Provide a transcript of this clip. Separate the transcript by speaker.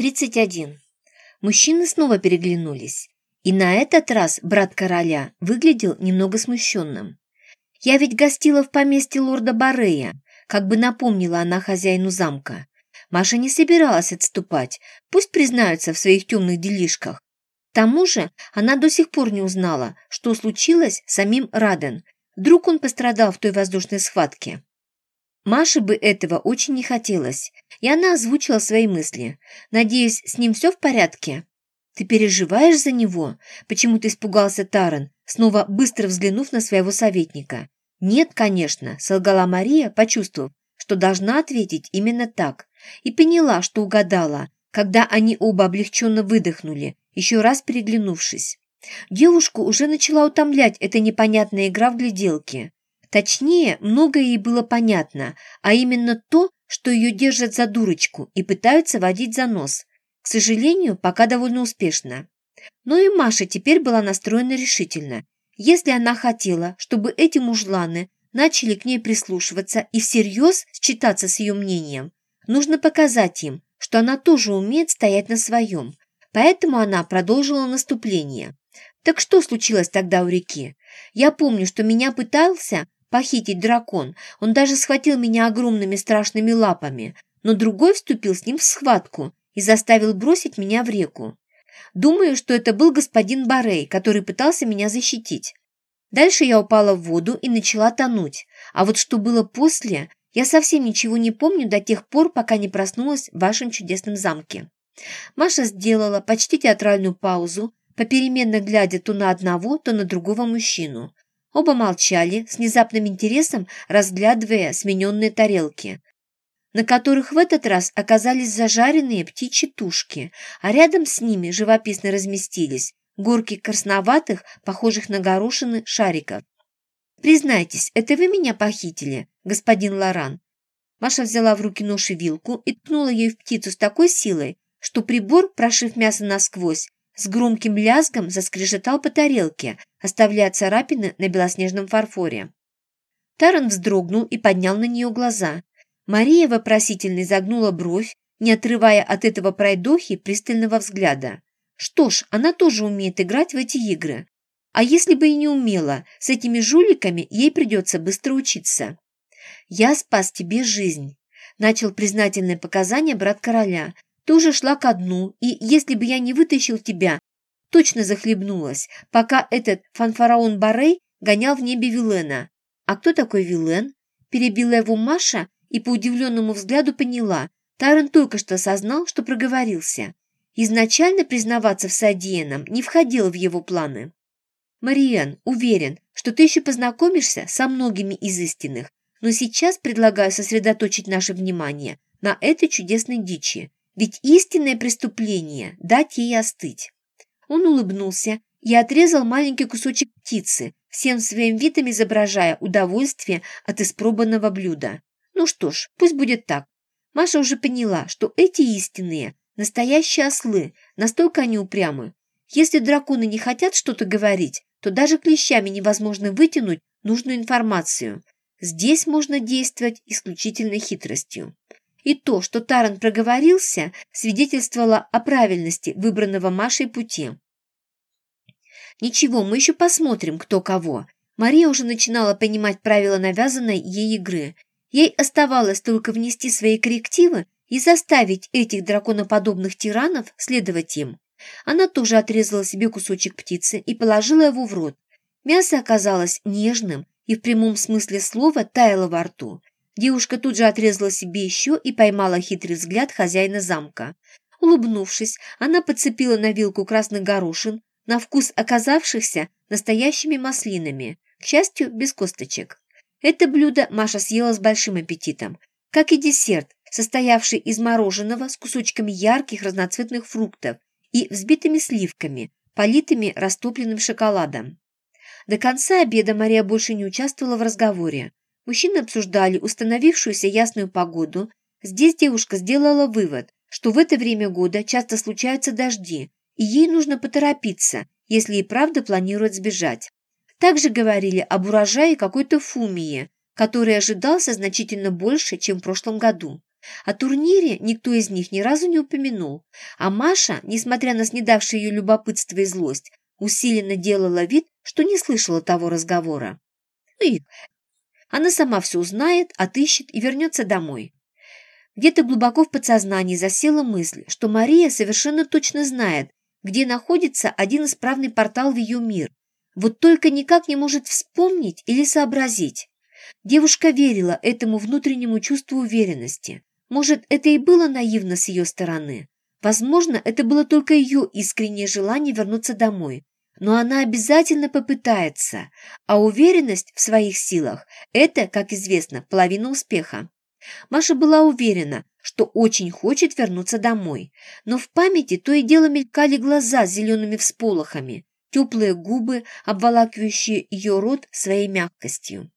Speaker 1: 31. Мужчины снова переглянулись. И на этот раз брат короля выглядел немного смущенным. «Я ведь гостила в поместье лорда Барея», как бы напомнила она хозяину замка. Маша не собиралась отступать, пусть признаются в своих темных делишках. К тому же она до сих пор не узнала, что случилось с самим Раден. Вдруг он пострадал в той воздушной схватке. Маше бы этого очень не хотелось, и она озвучила свои мысли. «Надеюсь, с ним все в порядке?» «Ты переживаешь за него?» Почему-то испугался Таран, снова быстро взглянув на своего советника. «Нет, конечно», — солгала Мария, почувствовав, что должна ответить именно так, и поняла, что угадала, когда они оба облегченно выдохнули, еще раз переглянувшись. Девушку уже начала утомлять эта непонятная игра в гляделки. Точнее, многое ей было понятно, а именно то, что ее держат за дурочку и пытаются водить за нос. К сожалению, пока довольно успешно. Но и Маша теперь была настроена решительно. Если она хотела, чтобы эти мужланы начали к ней прислушиваться и всерьез считаться с ее мнением, нужно показать им, что она тоже умеет стоять на своем. Поэтому она продолжила наступление. Так что случилось тогда у реки? Я помню, что меня пытался похитить дракон. Он даже схватил меня огромными страшными лапами, но другой вступил с ним в схватку и заставил бросить меня в реку. Думаю, что это был господин Барей, который пытался меня защитить. Дальше я упала в воду и начала тонуть, а вот что было после, я совсем ничего не помню до тех пор, пока не проснулась в вашем чудесном замке. Маша сделала почти театральную паузу, попеременно глядя то на одного, то на другого мужчину, Оба молчали, с внезапным интересом разглядывая смененные тарелки, на которых в этот раз оказались зажаренные птичьи тушки, а рядом с ними живописно разместились горки красноватых, похожих на горошины, шариков. «Признайтесь, это вы меня похитили, господин Лоран?» Маша взяла в руки нож и вилку и ткнула ей в птицу с такой силой, что прибор, прошив мясо насквозь, с громким лязгом заскрежетал по тарелке, оставляя царапины на белоснежном фарфоре. Таран вздрогнул и поднял на нее глаза. Мария вопросительно загнула бровь, не отрывая от этого пройдохи пристального взгляда. Что ж, она тоже умеет играть в эти игры. А если бы и не умела, с этими жуликами ей придется быстро учиться. «Я спас тебе жизнь», – начал признательное показание брат короля, ты уже шла ко дну, и если бы я не вытащил тебя, точно захлебнулась, пока этот фанфараон Барей гонял в небе Вилена. А кто такой Вилен? Перебила его Маша и по удивленному взгляду поняла. Таран только что осознал, что проговорился. Изначально признаваться в содеянном не входило в его планы. «Мариэн, уверен, что ты еще познакомишься со многими из истинных, но сейчас предлагаю сосредоточить наше внимание на этой чудесной дичи. Ведь истинное преступление – дать ей остыть. Он улыбнулся и отрезал маленький кусочек птицы, всем своим видом изображая удовольствие от испробанного блюда. Ну что ж, пусть будет так. Маша уже поняла, что эти истинные, настоящие ослы, настолько они упрямы. Если драконы не хотят что-то говорить, то даже клещами невозможно вытянуть нужную информацию. Здесь можно действовать исключительно хитростью. И то, что Таран проговорился, свидетельствовало о правильности выбранного Машей пути. Ничего, мы еще посмотрим, кто кого. Мария уже начинала понимать правила навязанной ей игры. Ей оставалось только внести свои коррективы и заставить этих драконоподобных тиранов следовать им. Она тоже отрезала себе кусочек птицы и положила его в рот. Мясо оказалось нежным и в прямом смысле слова таяло во рту. Девушка тут же отрезала себе еще и поймала хитрый взгляд хозяина замка. Улыбнувшись, она подцепила на вилку красных горошин, на вкус оказавшихся настоящими маслинами, к счастью, без косточек. Это блюдо Маша съела с большим аппетитом, как и десерт, состоявший из мороженого с кусочками ярких разноцветных фруктов и взбитыми сливками, политыми растопленным шоколадом. До конца обеда Мария больше не участвовала в разговоре. Мужчины обсуждали установившуюся ясную погоду. Здесь девушка сделала вывод, что в это время года часто случаются дожди, и ей нужно поторопиться, если и правда планирует сбежать. Также говорили об урожае какой-то фумии, который ожидался значительно больше, чем в прошлом году. О турнире никто из них ни разу не упомянул, а Маша, несмотря на снедавшее ее любопытство и злость, усиленно делала вид, что не слышала того разговора. Ну и она сама все узнает, отыщет и вернется домой. Где-то глубоко в подсознании засела мысль, что Мария совершенно точно знает, где находится один исправный портал в ее мир, вот только никак не может вспомнить или сообразить. Девушка верила этому внутреннему чувству уверенности. Может, это и было наивно с ее стороны. Возможно, это было только ее искреннее желание вернуться домой. Но она обязательно попытается, а уверенность в своих силах – это, как известно, половина успеха. Маша была уверена, что очень хочет вернуться домой, но в памяти то и дело мелькали глаза с зелеными всполохами, теплые губы, обволакивающие ее рот своей мягкостью.